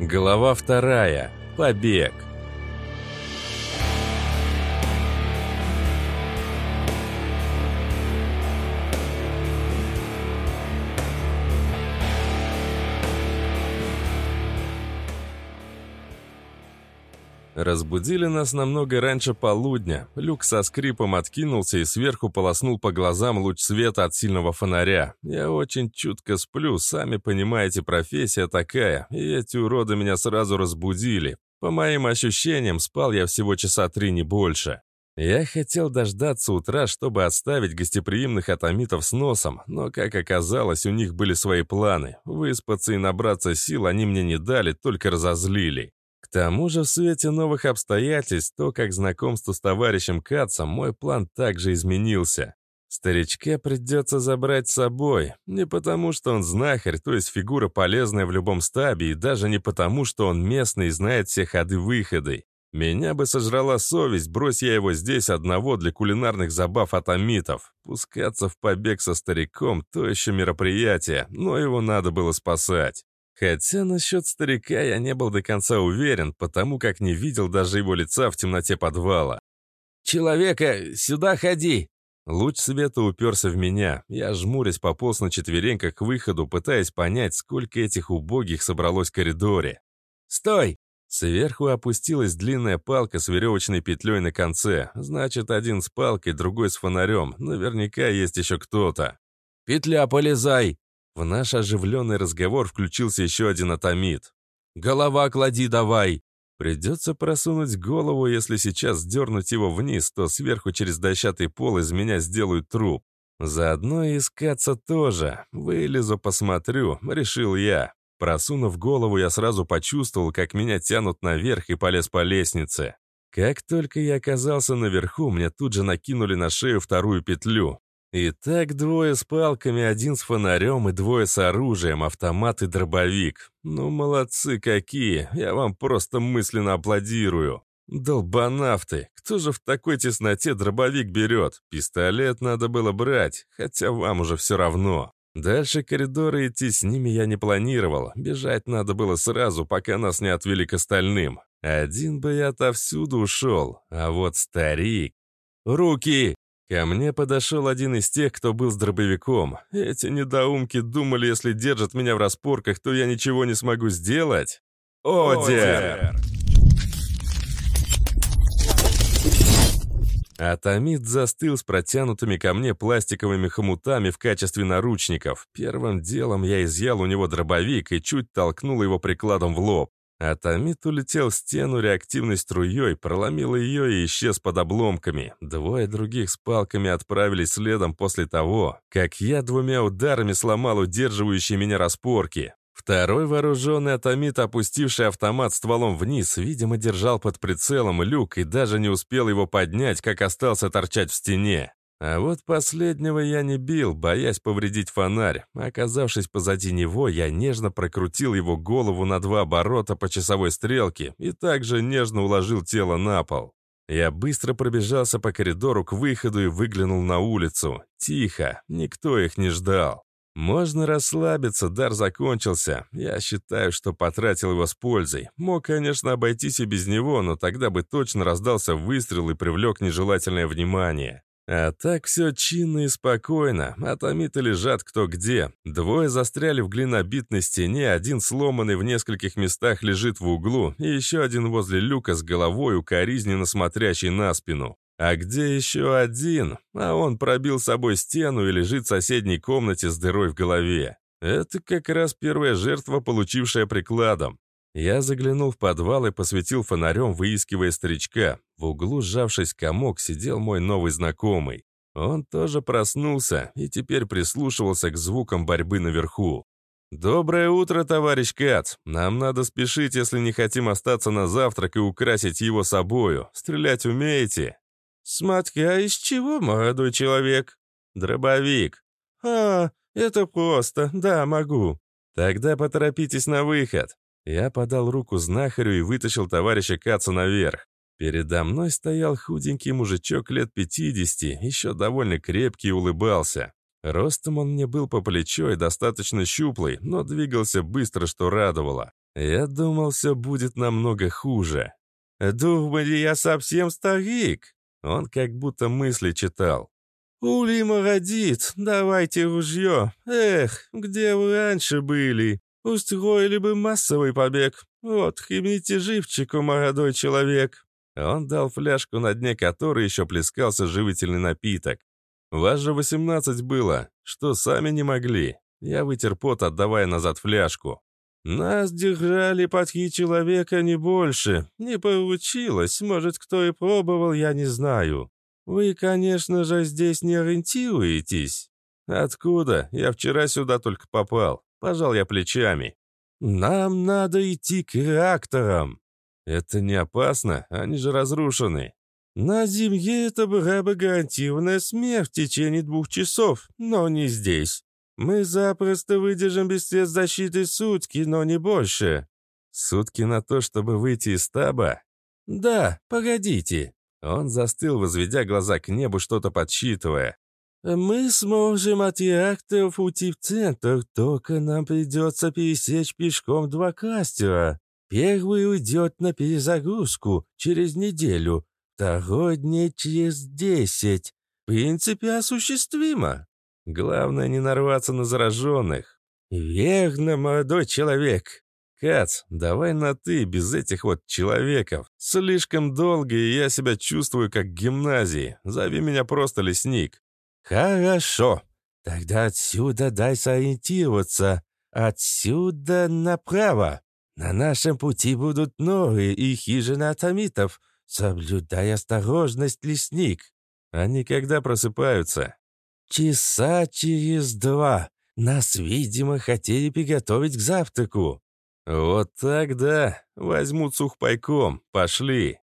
Глава вторая. Побег. Разбудили нас намного раньше полудня. Люк со скрипом откинулся и сверху полоснул по глазам луч света от сильного фонаря. Я очень чутко сплю, сами понимаете, профессия такая, и эти уроды меня сразу разбудили. По моим ощущениям, спал я всего часа три, не больше. Я хотел дождаться утра, чтобы отставить гостеприимных атомитов с носом, но, как оказалось, у них были свои планы. Выспаться и набраться сил они мне не дали, только разозлили. К тому же в свете новых обстоятельств, то, как знакомство с товарищем Кацом, мой план также изменился. Старичка придется забрать с собой. Не потому, что он знахарь, то есть фигура полезная в любом стабе, и даже не потому, что он местный и знает все ходы-выходы. Меня бы сожрала совесть, брось я его здесь одного для кулинарных забав атомитов. Пускаться в побег со стариком – то еще мероприятие, но его надо было спасать. Хотя насчет старика я не был до конца уверен, потому как не видел даже его лица в темноте подвала. «Человека, сюда ходи!» Луч света уперся в меня. Я, жмурясь, пополз на четвереньках к выходу, пытаясь понять, сколько этих убогих собралось в коридоре. «Стой!» Сверху опустилась длинная палка с веревочной петлей на конце. Значит, один с палкой, другой с фонарем. Наверняка есть еще кто-то. «Петля, полезай!» В наш оживленный разговор включился еще один атомит. «Голова клади давай!» Придется просунуть голову, если сейчас дернуть его вниз, то сверху через дощатый пол из меня сделают труп. Заодно и искаться тоже. Вылезу, посмотрю, решил я. Просунув голову, я сразу почувствовал, как меня тянут наверх и полез по лестнице. Как только я оказался наверху, мне тут же накинули на шею вторую петлю. И так двое с палками, один с фонарем и двое с оружием, автомат и дробовик. Ну, молодцы какие, я вам просто мысленно аплодирую. Долбанавты, кто же в такой тесноте дробовик берет? Пистолет надо было брать, хотя вам уже все равно. Дальше коридоры идти с ними я не планировал. Бежать надо было сразу, пока нас не отвели к остальным. Один бы я отовсюду ушел, а вот старик... «Руки!» Ко мне подошел один из тех, кто был с дробовиком. Эти недоумки думали, если держат меня в распорках, то я ничего не смогу сделать. Одер! Атомит застыл с протянутыми ко мне пластиковыми хомутами в качестве наручников. Первым делом я изъял у него дробовик и чуть толкнул его прикладом в лоб. Атомит улетел в стену реактивной струей, проломил ее и исчез под обломками. Двое других с палками отправились следом после того, как я двумя ударами сломал удерживающие меня распорки. Второй вооруженный атомит, опустивший автомат стволом вниз, видимо, держал под прицелом люк и даже не успел его поднять, как остался торчать в стене. А вот последнего я не бил, боясь повредить фонарь. Оказавшись позади него, я нежно прокрутил его голову на два оборота по часовой стрелке и также нежно уложил тело на пол. Я быстро пробежался по коридору к выходу и выглянул на улицу. Тихо, никто их не ждал. Можно расслабиться, дар закончился. Я считаю, что потратил его с пользой. Мог, конечно, обойтись и без него, но тогда бы точно раздался выстрел и привлек нежелательное внимание. А так все чинно и спокойно. Атомиты лежат кто где. Двое застряли в глинобитной стене, один сломанный в нескольких местах лежит в углу, и еще один возле люка с головой, укоризненно смотрящий на спину. А где еще один? А он пробил собой стену и лежит в соседней комнате с дырой в голове. Это как раз первая жертва, получившая прикладом. Я заглянул в подвал и посветил фонарем, выискивая старичка. В углу, сжавшись комок, сидел мой новый знакомый. Он тоже проснулся и теперь прислушивался к звукам борьбы наверху. «Доброе утро, товарищ Кац. Нам надо спешить, если не хотим остаться на завтрак и украсить его собою. Стрелять умеете?» «Смотря из чего, молодой человек?» «Дробовик». «А, это просто. Да, могу». «Тогда поторопитесь на выход. Я подал руку знахарю и вытащил товарища Каца наверх. Передо мной стоял худенький мужичок лет 50, еще довольно крепкий и улыбался. Ростом он мне был по плечо и достаточно щуплый, но двигался быстро, что радовало. Я думал, все будет намного хуже. «Думали, я совсем старик?» Он как будто мысли читал. «Улима родит, давайте ружье. Эх, где вы раньше были? Устроили бы массовый побег. Вот, химните живчику, молодой человек». Он дал фляжку, на дне которой еще плескался живительный напиток. «Вас же восемнадцать было. Что, сами не могли?» Я вытер пот, отдавая назад фляжку. «Нас держали под три человека, не больше. Не получилось. Может, кто и пробовал, я не знаю. Вы, конечно же, здесь не ориентируетесь». «Откуда? Я вчера сюда только попал. Пожал я плечами. «Нам надо идти к реакторам». «Это не опасно, они же разрушены». «На Земле это была бы гарантированная смерть в течение двух часов, но не здесь. Мы запросто выдержим без средств защиты сутки, но не больше». «Сутки на то, чтобы выйти из стаба?» «Да, погодите». Он застыл, возведя глаза к небу, что-то подсчитывая. «Мы сможем от реакторов уйти в центр, только нам придется пересечь пешком два кастера. Первый уйдет на перезагрузку через неделю, второй дней через десять. В принципе, осуществимо. Главное не нарваться на зараженных. Верно, молодой человек. Кац, давай на «ты» без этих вот человеков. Слишком долго, и я себя чувствую как в гимназии. Зови меня просто лесник. «Хорошо. Тогда отсюда дай сориентироваться. Отсюда направо. На нашем пути будут норы и хижины атомитов. Соблюдай осторожность, лесник. Они когда просыпаются?» «Часа через два. Нас, видимо, хотели приготовить к завтраку». «Вот так да. Возьмут сухпайком. Пошли».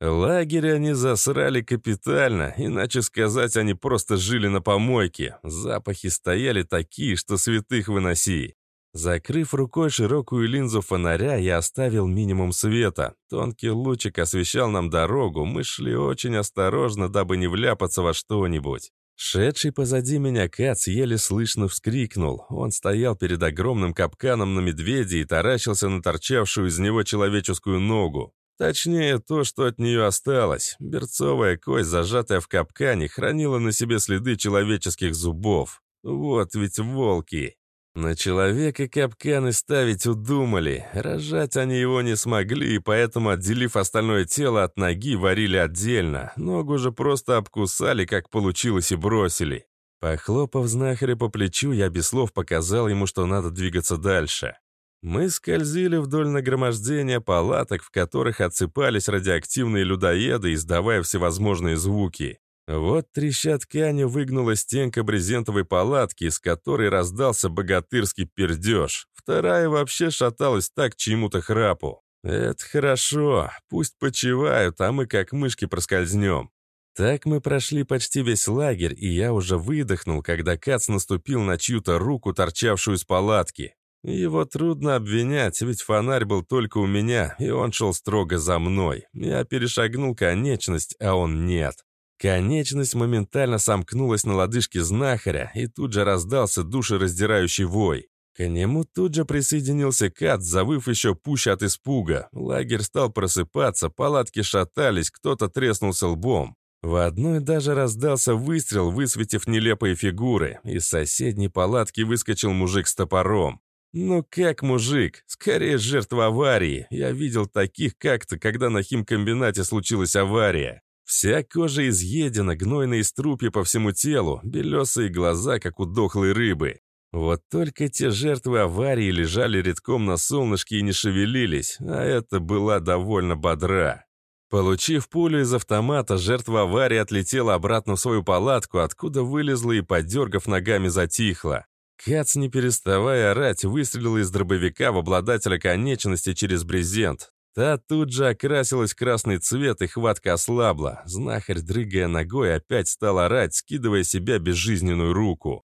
Лагерь они засрали капитально, иначе сказать, они просто жили на помойке. Запахи стояли такие, что святых выноси. Закрыв рукой широкую линзу фонаря, я оставил минимум света. Тонкий лучик освещал нам дорогу, мы шли очень осторожно, дабы не вляпаться во что-нибудь. Шедший позади меня Кац еле слышно вскрикнул. Он стоял перед огромным капканом на медведе и таращился на торчавшую из него человеческую ногу. Точнее, то, что от нее осталось. Берцовая кость, зажатая в капкане, хранила на себе следы человеческих зубов. Вот ведь волки. На человека капканы ставить удумали. Рожать они его не смогли, и поэтому, отделив остальное тело от ноги, варили отдельно. Ногу же просто обкусали, как получилось, и бросили. Похлопав знахаря по плечу, я без слов показал ему, что надо двигаться дальше. Мы скользили вдоль нагромождения палаток, в которых отсыпались радиоактивные людоеды, издавая всевозможные звуки. Вот треща ткани выгнула стенка брезентовой палатки, из которой раздался богатырский пердеж. Вторая вообще шаталась так чему-то храпу. Это хорошо, пусть почивают, а мы как мышки проскользнем. Так мы прошли почти весь лагерь, и я уже выдохнул, когда Кац наступил на чью-то руку, торчавшую из палатки. Его трудно обвинять, ведь фонарь был только у меня, и он шел строго за мной. Я перешагнул конечность, а он нет. Конечность моментально сомкнулась на лодыжке знахаря, и тут же раздался душераздирающий вой. К нему тут же присоединился Кат, завыв еще пуще от испуга. Лагерь стал просыпаться, палатки шатались, кто-то треснулся лбом. В одной даже раздался выстрел, высветив нелепые фигуры. Из соседней палатки выскочил мужик с топором. Ну как мужик? Скорее жертва аварии. Я видел таких как-то, когда на химкомбинате случилась авария. Вся кожа изъедена, гнойные струпья по всему телу, белесые глаза, как у дохлой рыбы. Вот только те жертвы аварии лежали редком на солнышке и не шевелились, а это была довольно бодра. Получив пулю из автомата, жертва аварии отлетела обратно в свою палатку, откуда вылезла и, подергав ногами, затихла. Кац, не переставая орать, выстрелил из дробовика в обладателя конечности через брезент. Та тут же окрасилась в красный цвет, и хватка ослабла. Знахарь, дрыгая ногой, опять стал орать, скидывая себя безжизненную руку.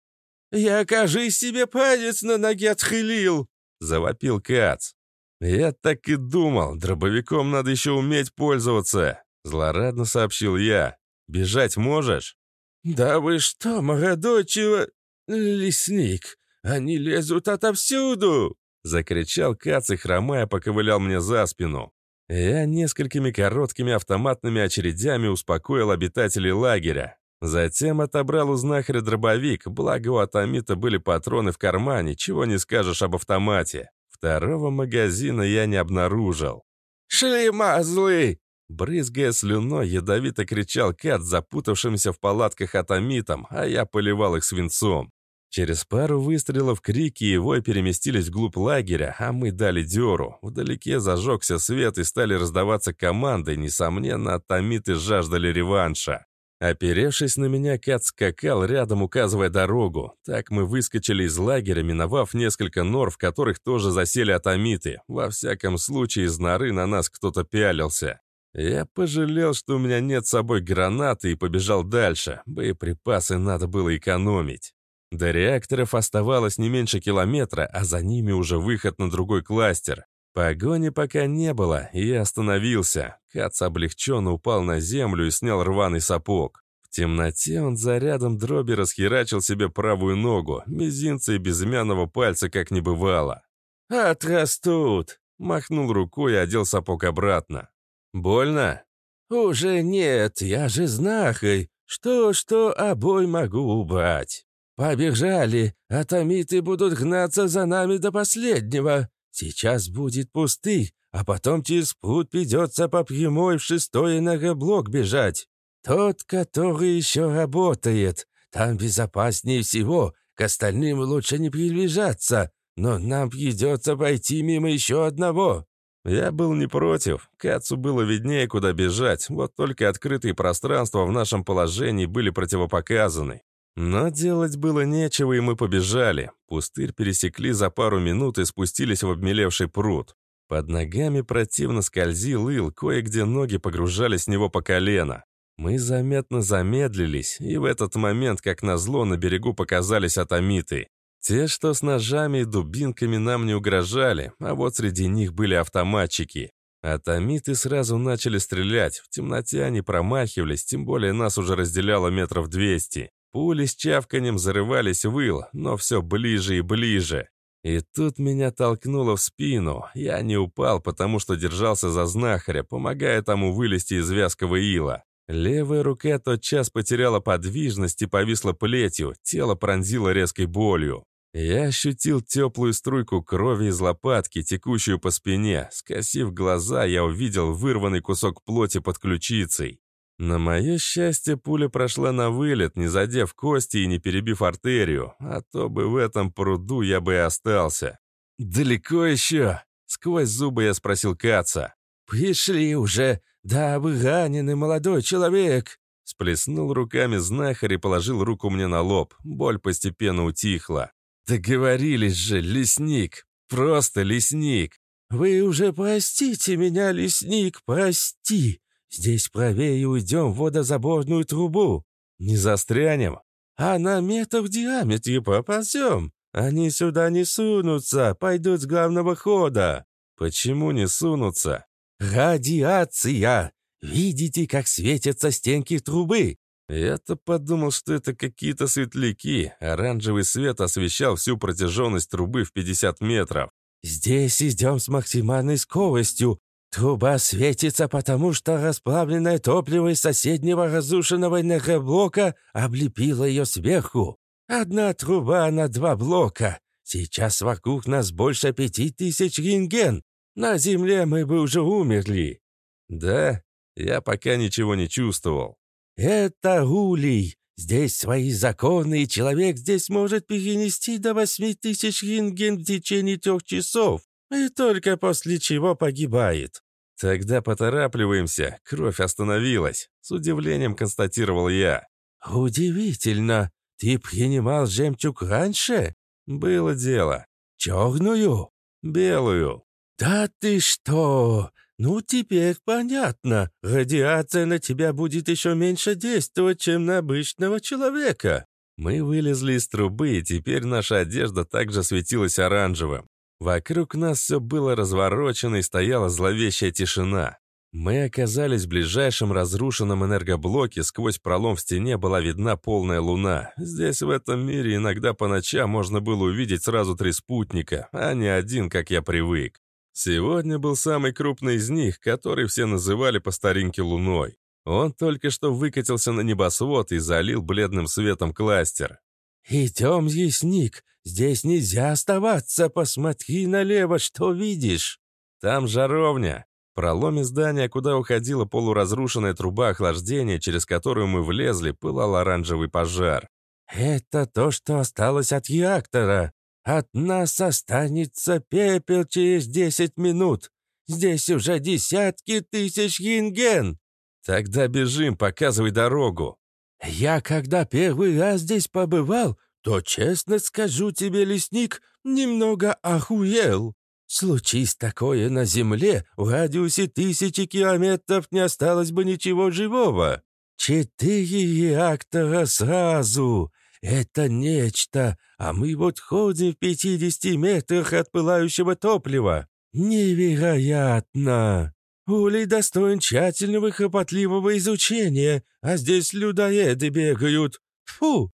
«Я, кажись, себе палец на ноге отхилил!» — завопил Кац. «Я так и думал, дробовиком надо еще уметь пользоваться!» — злорадно сообщил я. «Бежать можешь?» «Да вы что, молодой чего...» «Лесник, они лезут отовсюду!» Закричал Кац и, хромая, поковылял мне за спину. Я несколькими короткими автоматными очередями успокоил обитателей лагеря. Затем отобрал у знахаря дробовик, благо у Атомита были патроны в кармане, чего не скажешь об автомате. Второго магазина я не обнаружил. «Шли, мазлы!» Брызгая слюной, ядовито кричал Кат, запутавшимся в палатках атомитом, а я поливал их свинцом. Через пару выстрелов крики и вой переместились вглубь лагеря, а мы дали дёру. Вдалеке зажегся свет и стали раздаваться команды, несомненно, атомиты жаждали реванша. Оперевшись на меня, Кат скакал рядом, указывая дорогу. Так мы выскочили из лагеря, миновав несколько нор, в которых тоже засели атомиты. Во всяком случае, из норы на нас кто-то пялился. Я пожалел, что у меня нет с собой гранаты и побежал дальше. Боеприпасы надо было экономить. До реакторов оставалось не меньше километра, а за ними уже выход на другой кластер. Погони пока не было, и я остановился. Кац облегченно упал на землю и снял рваный сапог. В темноте он зарядом дроби расхерачил себе правую ногу, мизинца и безымянного пальца как не бывало. «Отрастут!» — махнул рукой и одел сапог обратно. «Больно?» «Уже нет, я же знахарь. Что-что, обой могу убрать. Побежали, атомиты будут гнаться за нами до последнего. Сейчас будет пустырь, а потом через путь придется по прямой в шестой энергоблок бежать. Тот, который еще работает. Там безопаснее всего, к остальным лучше не приближаться, но нам придется пойти мимо еще одного». Я был не против. Кацу было виднее, куда бежать, вот только открытые пространства в нашем положении были противопоказаны. Но делать было нечего, и мы побежали. Пустырь пересекли за пару минут и спустились в обмелевший пруд. Под ногами противно скользил ил, кое-где ноги погружались в него по колено. Мы заметно замедлились, и в этот момент, как назло, на берегу показались атомиты. Те, что с ножами и дубинками нам не угрожали, а вот среди них были автоматчики. Атомиты сразу начали стрелять, в темноте они промахивались, тем более нас уже разделяло метров двести. Пули с чавканием зарывались в ил, но все ближе и ближе. И тут меня толкнуло в спину. Я не упал, потому что держался за знахаря, помогая тому вылезти из вязкого ила. Левая рука тотчас потеряла подвижность и повисла плетью, тело пронзило резкой болью. Я ощутил теплую струйку крови из лопатки, текущую по спине. Скосив глаза, я увидел вырванный кусок плоти под ключицей. На мое счастье, пуля прошла на вылет, не задев кости и не перебив артерию, а то бы в этом пруду я бы и остался. «Далеко еще?» — сквозь зубы я спросил Каца. «Пришли уже, да вы раненый молодой человек!» Сплеснул руками знахарь и положил руку мне на лоб. Боль постепенно утихла. «Договорились же, лесник! Просто лесник!» «Вы уже простите меня, лесник, прости! Здесь правее уйдем в водозаборную трубу. Не застрянем?» «А на метр в диаметре поползем. Они сюда не сунутся, пойдут с главного хода». «Почему не сунутся?» «Радиация! Видите, как светятся стенки трубы? Я-то подумал, что это какие-то светляки. Оранжевый свет освещал всю протяженность трубы в 50 метров. «Здесь идем с максимальной скоростью. Труба светится, потому что расплавленное топливо из соседнего разрушенного энергоблока облепило ее сверху. Одна труба на два блока. Сейчас вокруг нас больше пяти тысяч рентген. На Земле мы бы уже умерли». «Да, я пока ничего не чувствовал. «Это улей. Здесь свои законы, и человек здесь может перенести до восьми тысяч рентген в течение трех часов, и только после чего погибает». «Тогда поторапливаемся, кровь остановилась», — с удивлением констатировал я. «Удивительно. Ты принимал жемчуг раньше?» «Было дело». «Черную?» «Белую». «Да ты что? «Ну, теперь понятно. Радиация на тебя будет еще меньше действовать, чем на обычного человека». Мы вылезли из трубы, и теперь наша одежда также светилась оранжевым. Вокруг нас все было разворочено и стояла зловещая тишина. Мы оказались в ближайшем разрушенном энергоблоке, сквозь пролом в стене была видна полная луна. Здесь, в этом мире, иногда по ночам можно было увидеть сразу три спутника, а не один, как я привык. Сегодня был самый крупный из них, который все называли по старинке луной. Он только что выкатился на небосвод и залил бледным светом кластер. «Идем, ясник, здесь нельзя оставаться, посмотри налево, что видишь?» «Там жаровня», проломе здания, куда уходила полуразрушенная труба охлаждения, через которую мы влезли, пылал оранжевый пожар. «Это то, что осталось от реактора. От нас останется пепел через десять минут. Здесь уже десятки тысяч гинген». «Тогда бежим, показывай дорогу». «Я, когда первый раз здесь побывал, то, честно скажу тебе, лесник, немного охуел. Случись такое на Земле, в радиусе тысячи километров не осталось бы ничего живого. Четыре реактора сразу. Это нечто, а мы вот ходим в 50 метрах от пылающего топлива. Невероятно! Улей достоин тщательного и хлопотливого изучения, а здесь людоеды бегают. Фу!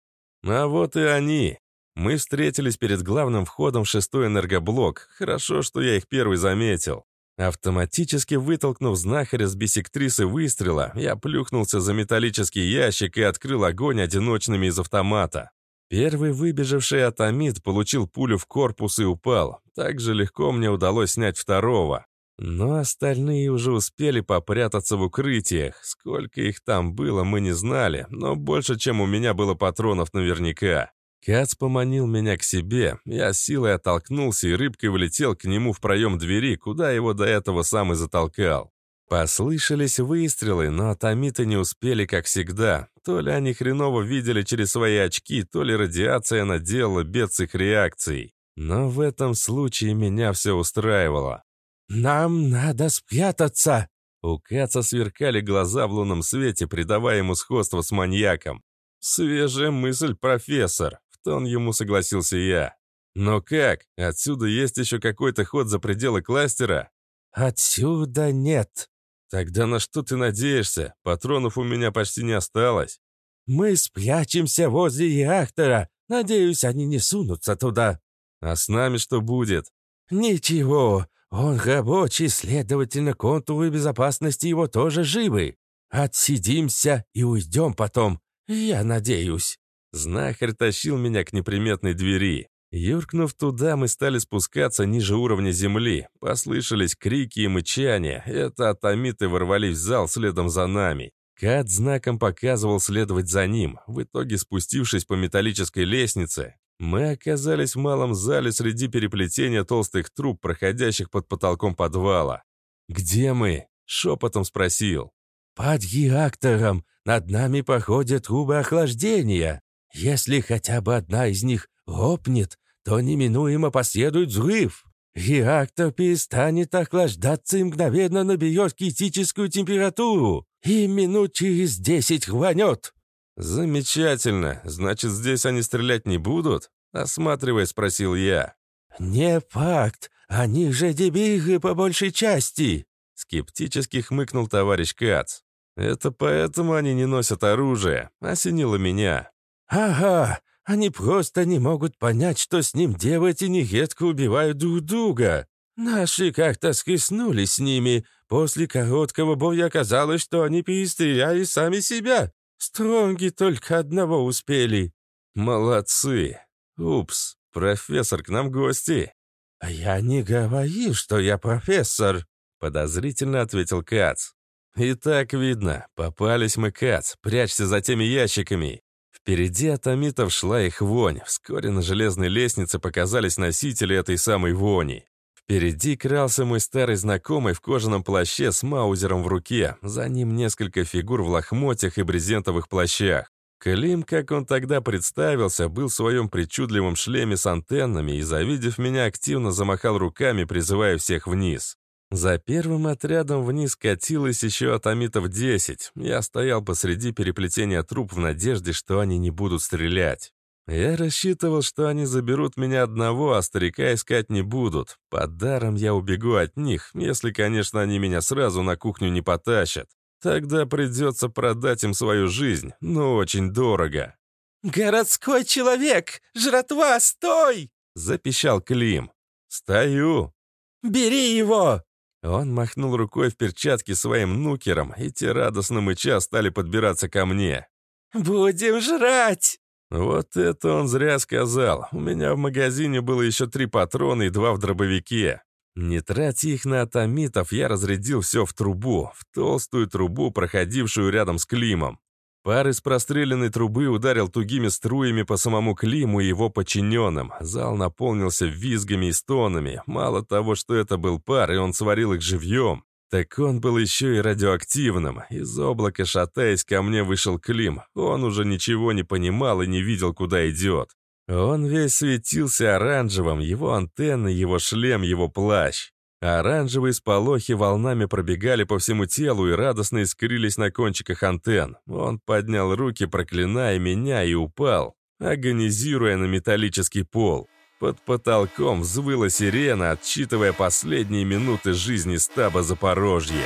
А вот и они. Мы встретились перед главным входом в шестой энергоблок. Хорошо, что я их первый заметил. Автоматически вытолкнув знахаря с бисектрисы выстрела, я плюхнулся за металлический ящик и открыл огонь одиночными из автомата. Первый выбежавший атомит получил пулю в корпус и упал. Так же легко мне удалось снять второго. Но остальные уже успели попрятаться в укрытиях. Сколько их там было, мы не знали, но больше, чем у меня было патронов наверняка. Кац поманил меня к себе, я силой оттолкнулся и рыбкой влетел к нему в проем двери, куда его до этого сам и затолкал. Послышались выстрелы, но атомиты не успели, как всегда. То ли они хреново видели через свои очки, то ли радиация наделала бед с их реакцией. Но в этом случае меня все устраивало. «Нам надо спрятаться!» У Каца сверкали глаза в лунном свете, придавая ему сходство с маньяком. «Свежая мысль, профессор тон ему согласился я. «Но как? Отсюда есть еще какой-то ход за пределы кластера?» «Отсюда нет». «Тогда на что ты надеешься? Патронов у меня почти не осталось». «Мы спрячемся возле реактора. Надеюсь, они не сунутся туда». «А с нами что будет?» «Ничего. Он рабочий, следовательно, контуры безопасности его тоже живы. Отсидимся и уйдем потом. Я надеюсь». Знахарь тащил меня к неприметной двери. Юркнув туда, мы стали спускаться ниже уровня земли. Послышались крики и мычания. Это атомиты ворвались в зал следом за нами. Кат знаком показывал следовать за ним. В итоге, спустившись по металлической лестнице, мы оказались в малом зале среди переплетения толстых труб, проходящих под потолком подвала. «Где мы?» — шепотом спросил. «Под реактором. Над нами походят трубы охлаждения», если хотя бы одна из них лопнет, то неминуемо последует взрыв. Реактор перестанет охлаждаться и мгновенно наберет критическую температуру. И минут через десять хванет. «Замечательно. Значит, здесь они стрелять не будут?» Осматривая, спросил я. «Не факт. Они же дебилы по большей части!» Скептически хмыкнул товарищ Кац. «Это поэтому они не носят оружие», — осенило меня. «Ага, они просто не могут понять, что с ним делать, и нередко убивают друг друга. Наши как-то скиснулись с ними. После короткого боя оказалось, что они перестреляли сами себя. Стронги только одного успели». «Молодцы! Упс, профессор, к нам гости!» «А я не говорил, что я профессор», — подозрительно ответил Кац. «И так видно. Попались мы, Кац. Прячься за теми ящиками. Впереди от амитов шла их вонь. Вскоре на железной лестнице показались носители этой самой вони. Впереди крался мой старый знакомый в кожаном плаще с маузером в руке. За ним несколько фигур в лохмотьях и брезентовых плащах. Клим, как он тогда представился, был в своем причудливом шлеме с антеннами и, завидев меня, активно замахал руками, призывая всех вниз. За первым отрядом вниз катилось еще атомитов 10. Я стоял посреди переплетения труп в надежде, что они не будут стрелять. Я рассчитывал, что они заберут меня одного, а старика искать не будут. Под даром я убегу от них, если, конечно, они меня сразу на кухню не потащат. Тогда придется продать им свою жизнь, но очень дорого. «Городской человек! Жратва, стой!» — запищал Клим. «Стою!» «Бери его!» Он махнул рукой в перчатке своим нукером, и те радостно мыча стали подбираться ко мне. «Будем жрать!» Вот это он зря сказал. У меня в магазине было еще три патрона и два в дробовике. Не тратя их на атомитов, я разрядил все в трубу, в толстую трубу, проходившую рядом с Климом. Пар из простреленной трубы ударил тугими струями по самому Климу и его подчиненным. Зал наполнился визгами и стонами. Мало того, что это был пар, и он сварил их живьем, так он был еще и радиоактивным. Из облака, шатаясь, ко мне вышел Клим. Он уже ничего не понимал и не видел, куда идет. Он весь светился оранжевым, его антенны, его шлем, его плащ. Оранжевые сполохи волнами пробегали по всему телу и радостно искрились на кончиках антенн. Он поднял руки, проклиная меня, и упал, агонизируя на металлический пол. Под потолком взвыла сирена, отсчитывая последние минуты жизни стаба Запорожья.